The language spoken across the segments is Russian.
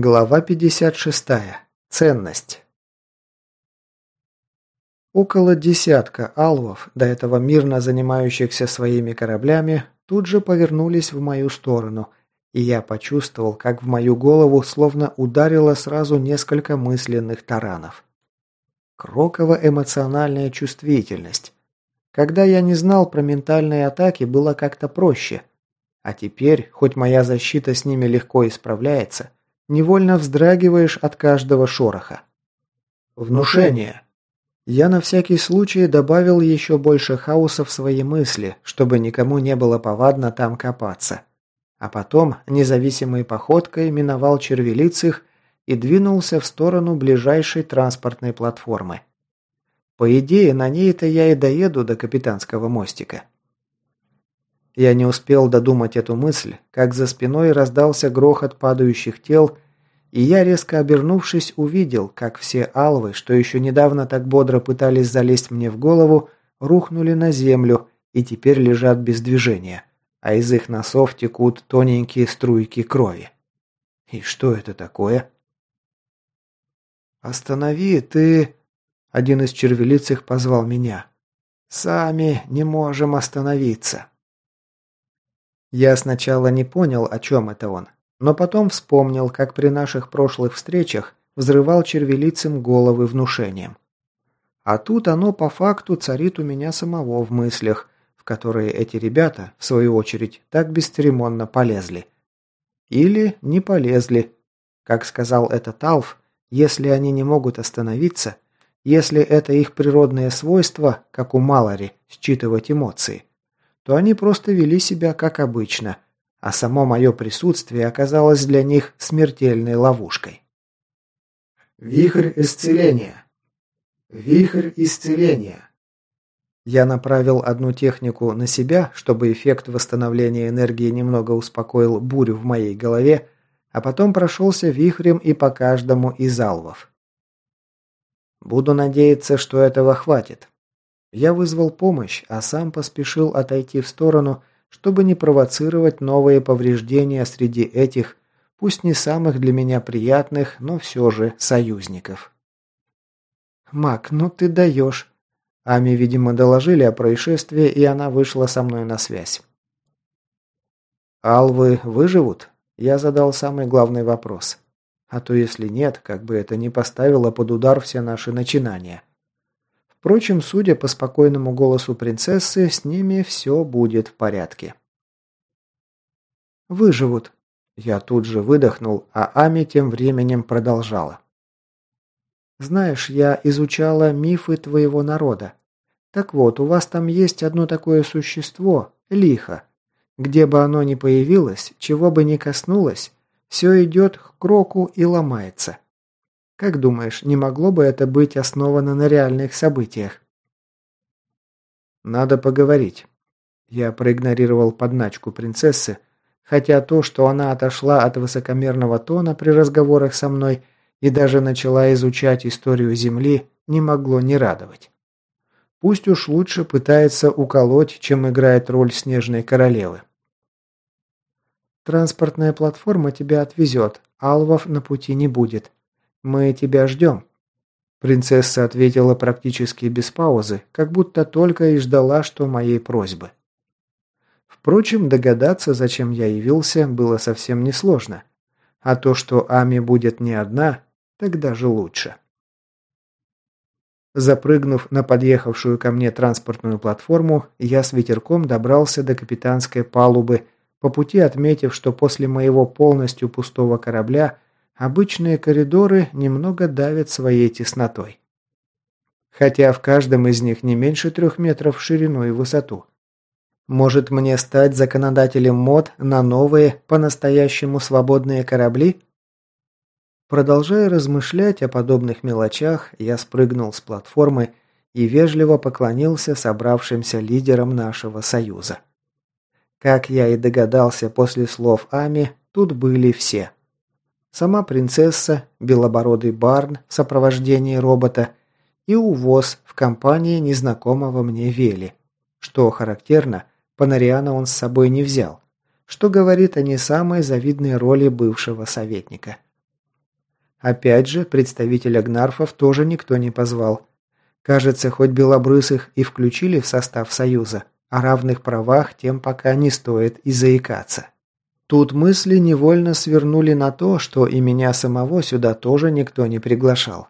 Глава 56. Ценность. Около десятка алвов, до этого мирно занимающихся своими кораблями, тут же повернулись в мою сторону, и я почувствовал, как в мою голову словно ударило сразу несколько мысленных таранов. Крокова эмоциональная чувствительность. Когда я не знал про ментальные атаки, было как-то проще. А теперь, хоть моя защита с ними легко исправляется, Невольно вздрагиваешь от каждого шороха. Внушение. Я на всякий случай добавил еще больше хаоса в свои мысли, чтобы никому не было повадно там копаться. А потом независимой походкой миновал червелицых и двинулся в сторону ближайшей транспортной платформы. По идее, на ней-то я и доеду до капитанского мостика. Я не успел додумать эту мысль, как за спиной раздался грохот падающих тел, и я, резко обернувшись, увидел, как все алвы, что еще недавно так бодро пытались залезть мне в голову, рухнули на землю и теперь лежат без движения, а из их носов текут тоненькие струйки крови. И что это такое? «Останови, ты...» Один из червелицых позвал меня. «Сами не можем остановиться». Я сначала не понял, о чем это он, но потом вспомнил, как при наших прошлых встречах взрывал червелицем головы внушением. А тут оно по факту царит у меня самого в мыслях, в которые эти ребята, в свою очередь, так бесцеремонно полезли. Или не полезли. Как сказал этот Алф, если они не могут остановиться, если это их природное свойство, как у Малари, считывать эмоции, то они просто вели себя как обычно, а само мое присутствие оказалось для них смертельной ловушкой. Вихрь исцеления. Вихрь исцеления. Я направил одну технику на себя, чтобы эффект восстановления энергии немного успокоил бурю в моей голове, а потом прошелся вихрем и по каждому из алвов. Буду надеяться, что этого хватит. Я вызвал помощь, а сам поспешил отойти в сторону, чтобы не провоцировать новые повреждения среди этих, пусть не самых для меня приятных, но все же союзников. «Мак, ну ты даешь!» Ами, видимо, доложили о происшествии, и она вышла со мной на связь. «Алвы выживут?» Я задал самый главный вопрос. А то если нет, как бы это не поставило под удар все наши начинания. Впрочем, судя по спокойному голосу принцессы, с ними все будет в порядке. «Выживут». Я тут же выдохнул, а Ами тем временем продолжала. «Знаешь, я изучала мифы твоего народа. Так вот, у вас там есть одно такое существо – лихо. Где бы оно ни появилось, чего бы ни коснулось, все идет к кроку и ломается. Как думаешь, не могло бы это быть основано на реальных событиях? Надо поговорить. Я проигнорировал подначку принцессы, хотя то, что она отошла от высокомерного тона при разговорах со мной и даже начала изучать историю Земли, не могло не радовать. Пусть уж лучше пытается уколоть, чем играет роль снежной королевы. Транспортная платформа тебя отвезет, алвов на пути не будет. Мы тебя ждем». Принцесса ответила практически без паузы, как будто только и ждала, что моей просьбы. Впрочем, догадаться, зачем я явился, было совсем несложно. А то, что Ами будет не одна, так даже лучше. Запрыгнув на подъехавшую ко мне транспортную платформу, я с ветерком добрался до капитанской палубы, по пути отметив, что после моего полностью пустого корабля обычные коридоры немного давят своей теснотой. Хотя в каждом из них не меньше трех метров в ширину и высоту. Может мне стать законодателем мод на новые, по-настоящему свободные корабли? Продолжая размышлять о подобных мелочах, я спрыгнул с платформы и вежливо поклонился собравшимся лидерам нашего союза. Как я и догадался после слов Ами, тут были все. Сама принцесса, белобородый Барн в сопровождении робота и увоз в компании незнакомого мне Вели. Что характерно, Панариана он с собой не взял, что говорит о не самой завидной роли бывшего советника. Опять же, представителя Гнарфов тоже никто не позвал. Кажется, хоть белобрысых и включили в состав Союза, о равных правах тем пока не стоит и заикаться. Тут мысли невольно свернули на то, что и меня самого сюда тоже никто не приглашал.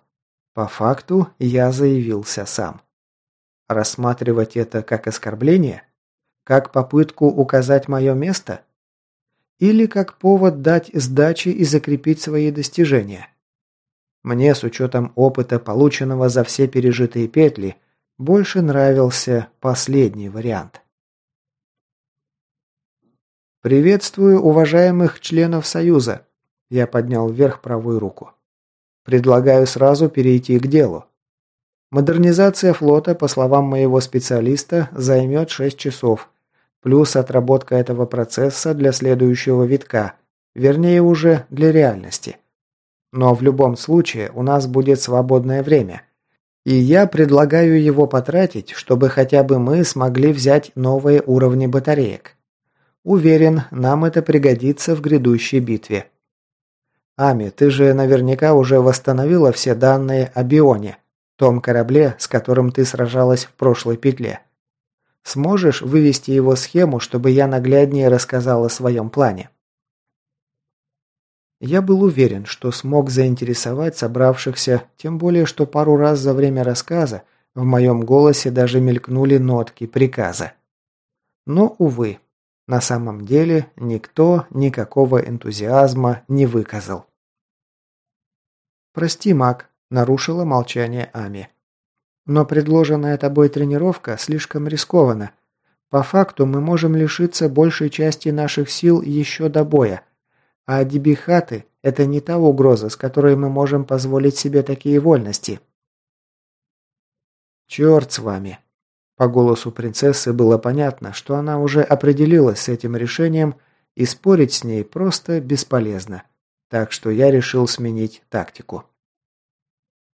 По факту я заявился сам. Рассматривать это как оскорбление? Как попытку указать мое место? Или как повод дать сдачи и закрепить свои достижения? Мне, с учетом опыта, полученного за все пережитые петли, больше нравился последний вариант. «Приветствую уважаемых членов Союза!» Я поднял вверх правую руку. «Предлагаю сразу перейти к делу. Модернизация флота, по словам моего специалиста, займет 6 часов, плюс отработка этого процесса для следующего витка, вернее уже для реальности. Но в любом случае у нас будет свободное время. И я предлагаю его потратить, чтобы хотя бы мы смогли взять новые уровни батареек. Уверен, нам это пригодится в грядущей битве. Ами, ты же наверняка уже восстановила все данные о Бионе, том корабле, с которым ты сражалась в прошлой петле. Сможешь вывести его схему, чтобы я нагляднее рассказал о своем плане? Я был уверен, что смог заинтересовать собравшихся, тем более, что пару раз за время рассказа в моем голосе даже мелькнули нотки приказа. Но, увы, на самом деле никто никакого энтузиазма не выказал. «Прости, Мак», – нарушила молчание Ами. «Но предложенная тобой тренировка слишком рискована. По факту мы можем лишиться большей части наших сил еще до боя, а дебихаты – это не та угроза, с которой мы можем позволить себе такие вольности. Черт с вами. По голосу принцессы было понятно, что она уже определилась с этим решением, и спорить с ней просто бесполезно. Так что я решил сменить тактику.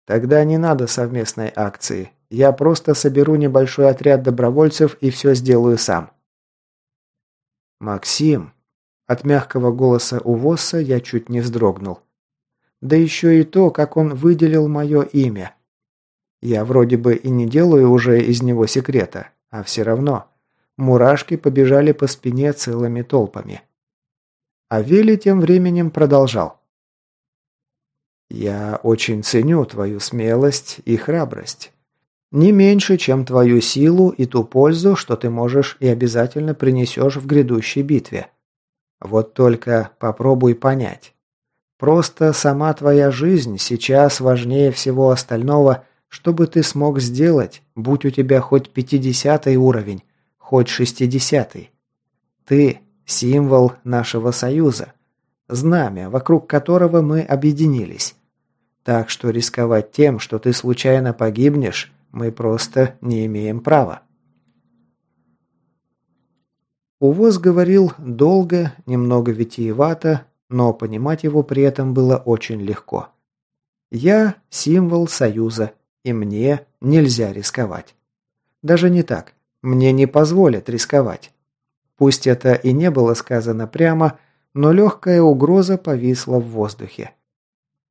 Тогда не надо совместной акции. Я просто соберу небольшой отряд добровольцев и все сделаю сам. Максим, от мягкого голоса Увоса я чуть не вздрогнул. Да еще и то, как он выделил мое имя. Я вроде бы и не делаю уже из него секрета, а все равно. Мурашки побежали по спине целыми толпами. А Вели тем временем продолжал. «Я очень ценю твою смелость и храбрость. Не меньше, чем твою силу и ту пользу, что ты можешь и обязательно принесешь в грядущей битве. Вот только попробуй понять. Просто сама твоя жизнь сейчас важнее всего остального, чтобы ты смог сделать, будь у тебя хоть пятидесятый уровень, хоть шестидесятый. Ты – символ нашего союза, знамя, вокруг которого мы объединились. Так что рисковать тем, что ты случайно погибнешь, мы просто не имеем права. Увоз говорил долго, немного витиевато, но понимать его при этом было очень легко. Я – символ Союза, и мне нельзя рисковать. Даже не так. Мне не позволят рисковать. Пусть это и не было сказано прямо, но легкая угроза повисла в воздухе.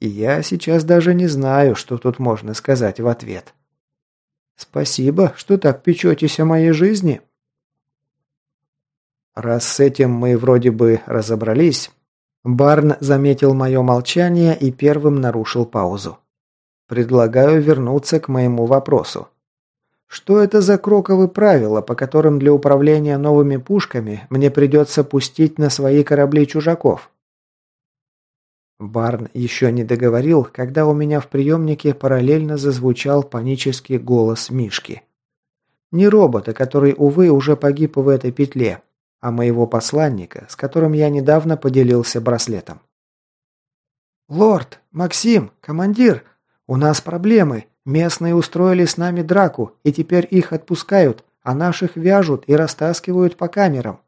И я сейчас даже не знаю, что тут можно сказать в ответ. «Спасибо, что так печетесь о моей жизни», Раз с этим мы вроде бы разобрались, Барн заметил мое молчание и первым нарушил паузу. Предлагаю вернуться к моему вопросу. Что это за кроковые правила, по которым для управления новыми пушками мне придется пустить на свои корабли чужаков? Барн еще не договорил, когда у меня в приемнике параллельно зазвучал панический голос Мишки. Не робота, который, увы, уже погиб в этой петле, а моего посланника, с которым я недавно поделился браслетом. «Лорд! Максим! Командир! У нас проблемы! Местные устроили с нами драку, и теперь их отпускают, а наших вяжут и растаскивают по камерам».